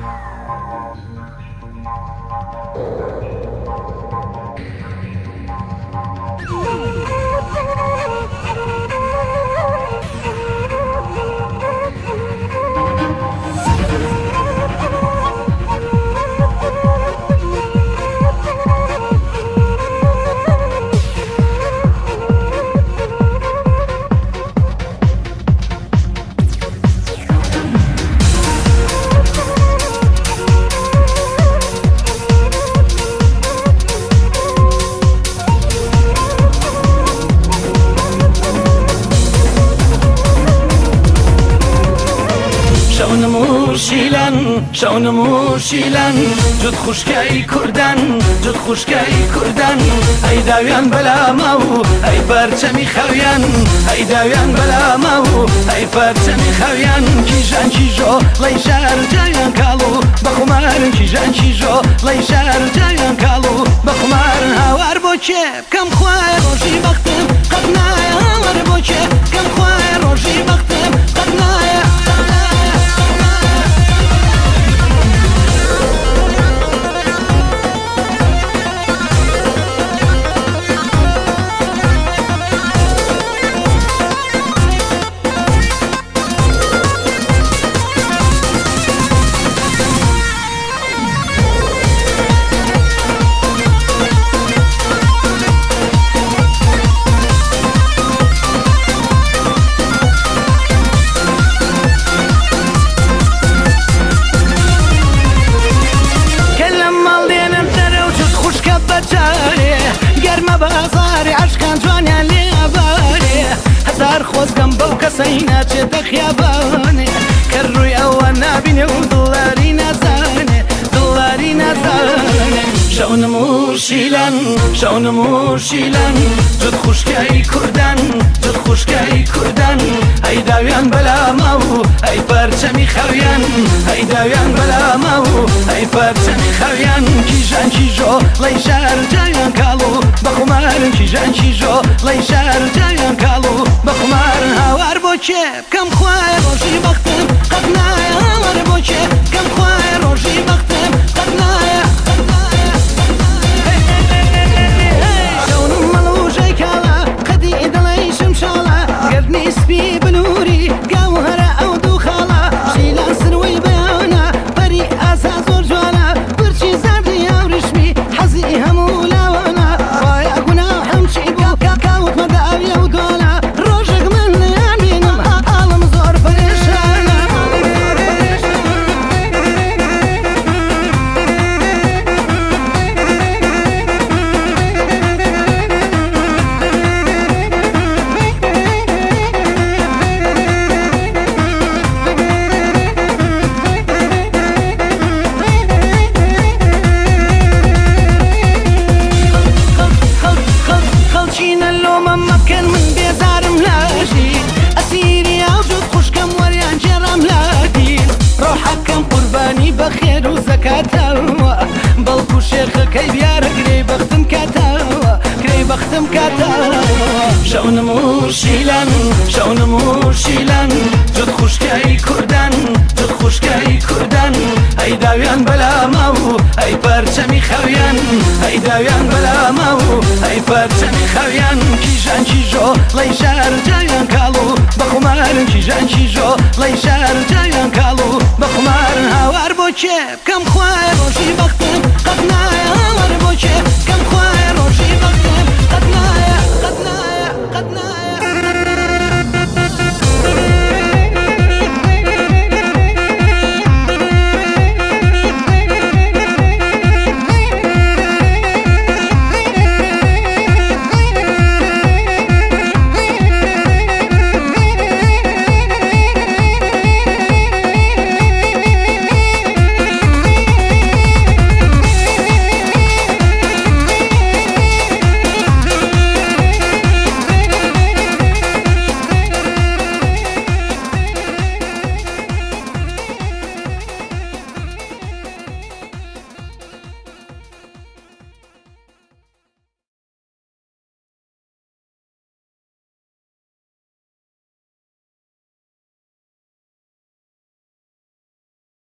Thank you. چاونم و شیلان جد خوشکی کوردن جد خوشکی کوردن ئەی داویان بەلامە و ئەی پارچەمی خەویان ئەی داویان بەلامە و ئەی پارچەمی خەویان کیژان کیژۆ لەی شار جایان کاڵ و بەخمارن کیژان کیژۆ لەی شار جایان کاڵ و بەخمارن هاوار بۆ کێ بکەم خوار قسەی ناچێتە خیابانێ کە ڕووی ئەوە نبینێ و دڵاری نازانێ دڵاری نازانێ شەونم و شیلان شەونم و شیلان جد خوشکی کوردان جد خوشکی کوردان ئەیداویان بەلامە و ئەی پارچەمی خەویان ئەیداویان بەلامە و ئەی پارچەمی خەویان کیژان کیژۆ لەی شارجیان کاڵ Yeah. شێخەکەی بیارە گرەی بەختم کاتەوە کرەی بەختم کاتەوە شەونم و شیلان شەونم و شیلان جد خوشکی کوردان جد خوشکی کوردان ئەی داویان بەلامە و ئەی پەرچەمی خەویان ئەی داویان بەلامە و ئەی پەرچەمی خەویان کیژان کیژۆ لەی شار جایان کاڵ و بەخمارن کیژان کیژۆ لەی شار جایان کاڵ و بەخمارن هاوار بە koče, kam hvaje, bo živah tem,